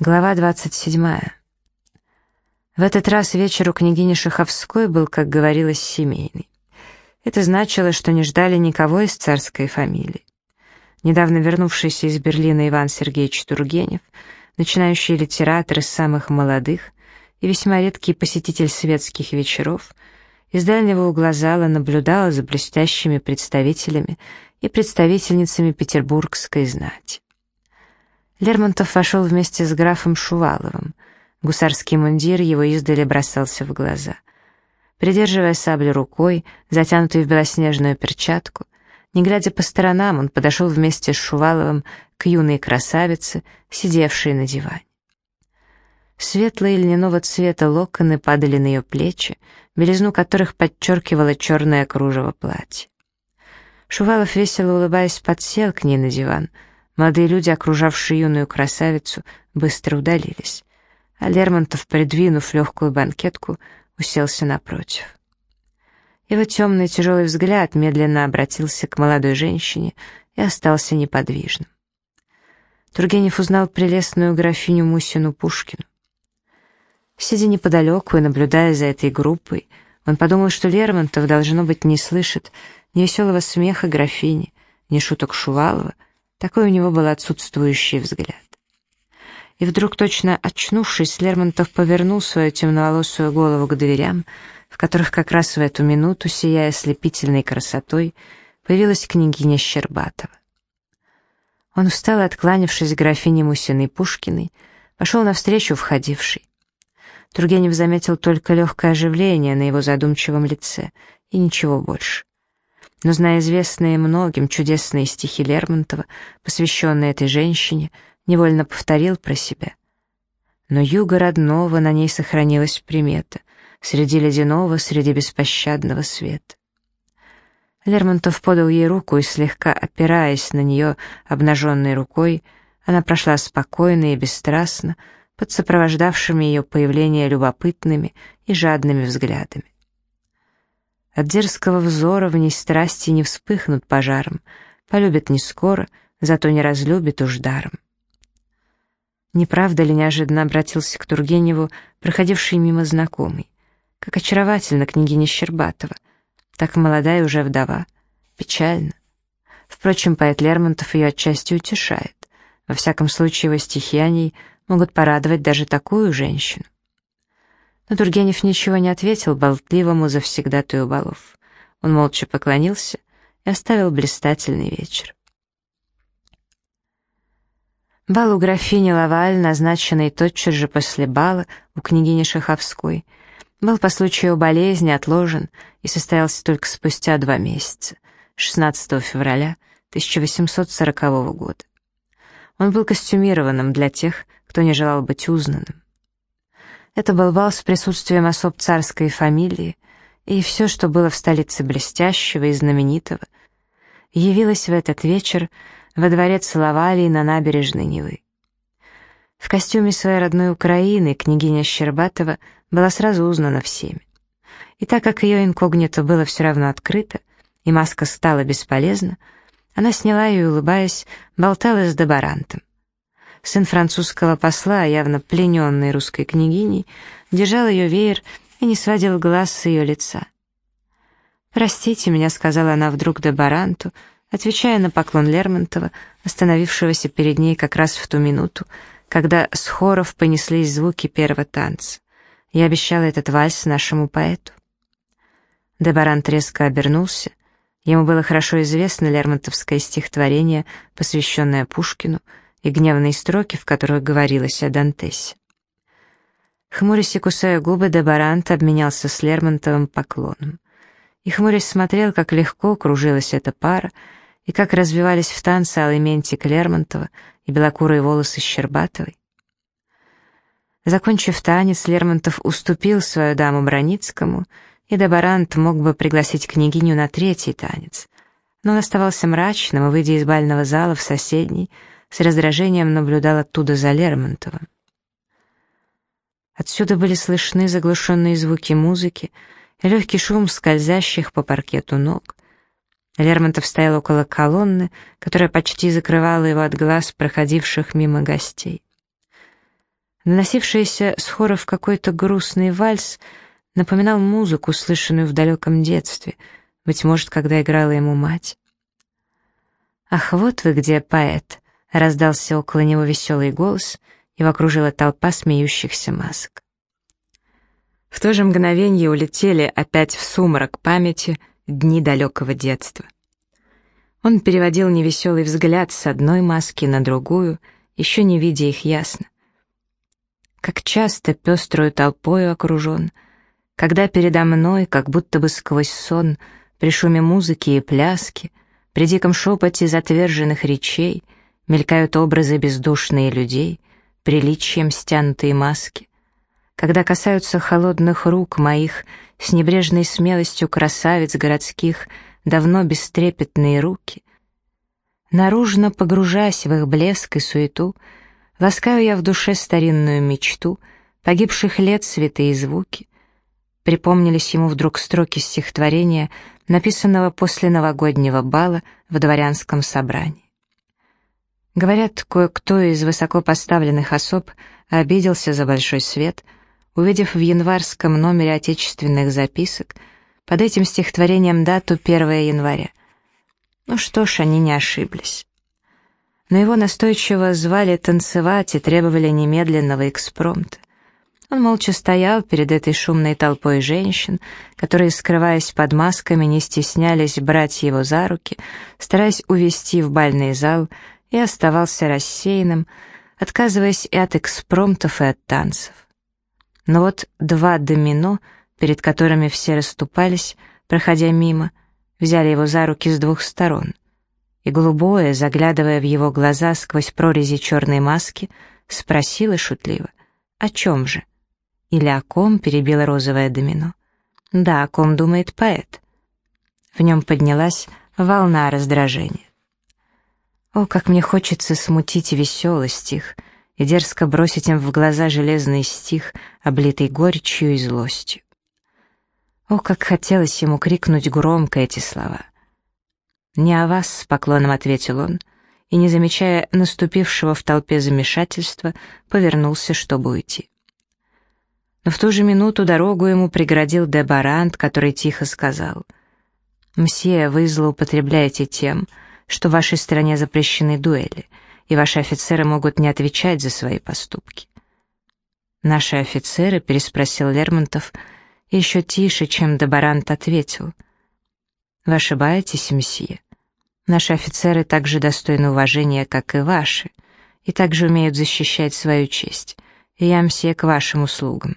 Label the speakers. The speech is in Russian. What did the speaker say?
Speaker 1: Глава 27. В этот раз вечер у княгини Шаховской был, как говорилось, семейный. Это значило, что не ждали никого из царской фамилии. Недавно вернувшийся из Берлина Иван Сергеевич Тургенев, начинающий литератор из самых молодых и весьма редкий посетитель светских вечеров, из дальнего угла зала наблюдал за блестящими представителями и представительницами петербургской знати. Лермонтов вошел вместе с графом Шуваловым. Гусарский мундир его издали бросался в глаза. Придерживая саблю рукой, затянутой в белоснежную перчатку, не глядя по сторонам, он подошел вместе с Шуваловым к юной красавице, сидевшей на диване. Светлые льняного цвета локоны падали на ее плечи, белизну которых подчеркивало черное кружево платья. Шувалов, весело улыбаясь, подсел к ней на диван — Молодые люди, окружавшие юную красавицу, быстро удалились, а Лермонтов, придвинув легкую банкетку, уселся напротив. Его темный тяжелый взгляд медленно обратился к молодой женщине и остался неподвижным. Тургенев узнал прелестную графиню Мусину Пушкину. Сидя неподалеку и наблюдая за этой группой, он подумал, что Лермонтов, должно быть, не слышит ни веселого смеха графини, ни шуток Шувалова, такой у него был отсутствующий взгляд. И вдруг, точно очнувшись, Лермонтов повернул свою темноволосую голову к дверям, в которых как раз в эту минуту, сияя слепительной красотой, появилась княгиня Щербатова. Он встал, откланившись графине Мусиной Пушкиной, пошел навстречу входившей. Тургенев заметил только легкое оживление на его задумчивом лице и ничего больше но, зная известные многим чудесные стихи Лермонтова, посвященные этой женщине, невольно повторил про себя. Но юга родного на ней сохранилась примета, среди ледяного, среди беспощадного света. Лермонтов подал ей руку и, слегка опираясь на нее обнаженной рукой, она прошла спокойно и бесстрастно, под сопровождавшими ее появление любопытными и жадными взглядами. От дерзкого взора в ней страсти не вспыхнут пожаром, полюбит не скоро, зато не разлюбит уж даром. Не правда ли неожиданно обратился к Тургеневу, проходивший мимо знакомый? Как очаровательно княгиня Щербатова, так молодая уже вдова. Печально. Впрочем, поэт Лермонтов ее отчасти утешает. Во всяком случае, его стихи о ней могут порадовать даже такую женщину. Но Тургенев ничего не ответил болтливому завсегдатую балов. Он молча поклонился и оставил блистательный вечер. Бал у графини Лаваль, назначенный тотчас же после бала у княгини Шаховской, был по случаю болезни отложен и состоялся только спустя два месяца, 16 февраля 1840 года. Он был костюмированным для тех, кто не желал быть узнанным. Это был бал с присутствием особ царской фамилии, и все, что было в столице блестящего и знаменитого, явилось в этот вечер во дворец Лавалии на набережной Невы. В костюме своей родной Украины княгиня Щербатова была сразу узнана всеми. И так как ее инкогнито было все равно открыто, и маска стала бесполезна, она сняла ее улыбаясь, болтала с Добарантом сын французского посла, явно плененный русской княгиней, держал ее веер и не сводил глаз с ее лица. «Простите меня», — сказала она вдруг де Баранту, отвечая на поклон Лермонтова, остановившегося перед ней как раз в ту минуту, когда с хоров понеслись звуки первого танца. Я обещала этот вальс нашему поэту. Дебарант резко обернулся. Ему было хорошо известно лермонтовское стихотворение, посвященное Пушкину, и гневные строки, в которых говорилось о Дантесе. Хмурясь и кусая губы, Дебарант обменялся с Лермонтовым поклоном. И хмурясь смотрел, как легко кружилась эта пара, и как развивались в танце алый ментик Лермонтова и белокурые волосы Щербатовой. Закончив танец, Лермонтов уступил свою даму Броницкому, и Дебарант мог бы пригласить княгиню на третий танец. Но он оставался мрачным, и, выйдя из бального зала в соседний, с раздражением наблюдал оттуда за Лермонтовым. Отсюда были слышны заглушенные звуки музыки и легкий шум скользящих по паркету ног. Лермонтов стоял около колонны, которая почти закрывала его от глаз проходивших мимо гостей. Доносившийся с хоров какой-то грустный вальс напоминал музыку, слышанную в далеком детстве, быть может, когда играла ему мать. «Ах, вот вы где, поэт!» — раздался около него веселый голос, и окружила толпа смеющихся масок. В то же мгновение улетели опять в сумрак памяти дни далекого детства. Он переводил невеселый взгляд с одной маски на другую, еще не видя их ясно. Как часто пеструю толпою окружен, когда передо мной, как будто бы сквозь сон, при шуме музыки и пляски, при диком шепоте затверженных речей мелькают образы бездушные людей, приличием стянутые маски, когда касаются холодных рук моих с небрежной смелостью красавиц городских давно бестрепетные руки, наружно погружаясь в их блеск и суету, Ласкаю я в душе старинную мечту, погибших лет святые звуки. Припомнились ему вдруг строки стихотворения, написанного после новогоднего бала в дворянском собрании. Говорят, кое-кто из высокопоставленных особ обиделся за большой свет, увидев в январском номере отечественных записок под этим стихотворением дату 1 января. Ну что ж, они не ошиблись но его настойчиво звали танцевать и требовали немедленного экспромта. Он молча стоял перед этой шумной толпой женщин, которые, скрываясь под масками, не стеснялись брать его за руки, стараясь увести в бальный зал, и оставался рассеянным, отказываясь и от экспромтов, и от танцев. Но вот два домино, перед которыми все расступались, проходя мимо, взяли его за руки с двух сторон — и голубое, заглядывая в его глаза сквозь прорези черной маски, спросила шутливо, «О чем же?» «Или о ком?» — перебила розовое домино. «Да, о ком думает поэт». В нем поднялась волна раздражения. О, как мне хочется смутить веселость их и дерзко бросить им в глаза железный стих, облитый горечью и злостью. О, как хотелось ему крикнуть громко эти слова — «Не о вас», — с поклоном ответил он, и, не замечая наступившего в толпе замешательства, повернулся, чтобы уйти. Но в ту же минуту дорогу ему преградил Дебарант, который тихо сказал, «Мсье, вы злоупотребляете тем, что в вашей стране запрещены дуэли, и ваши офицеры могут не отвечать за свои поступки». «Наши офицеры?» — переспросил Лермонтов, и еще тише, чем Дебарант ответил. «Вы ошибаетесь, мсье. Наши офицеры также достойны уважения, как и ваши, и также умеют защищать свою честь, и я, мсье, к вашим услугам.